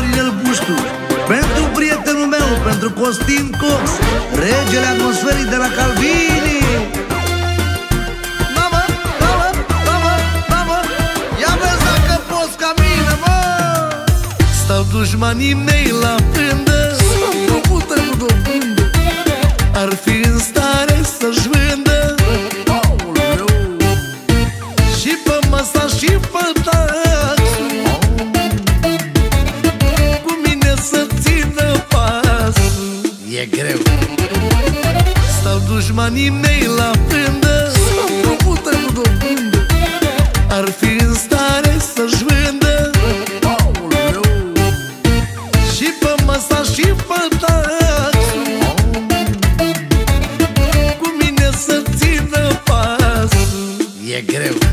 Florinel Puștu Pentru prietenul meu, pentru Costin Cox Regele atmosferii de la Calvini. Mamă, mamă, mamă, mamă Ia vezi dacă poți ca mine, mă. Stau dușmanii mei la pândă dușmanii mei la pândă Să pută cu dobândă. Ar fi în stare să-și vândă. Și pe masa și pe taxul Cu mine să țină pas E greu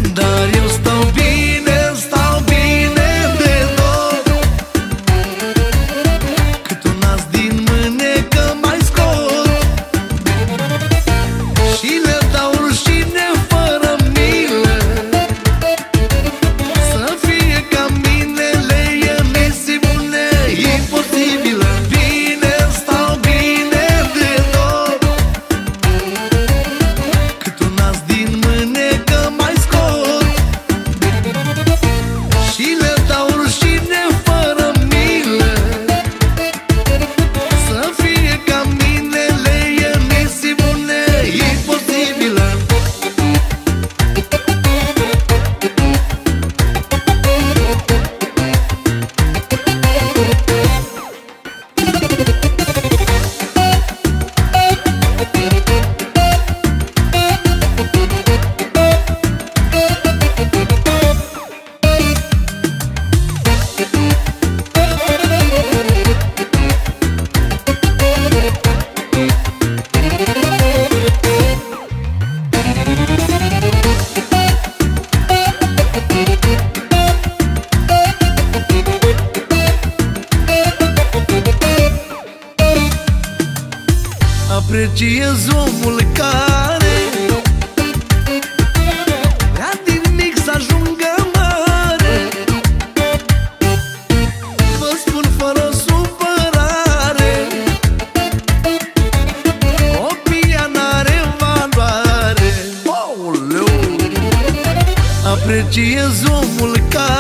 Apreciez omul care Vrea din mic să ajungă mare. Vă spun fără supărare Copia n-are valoare. Apreciez omul care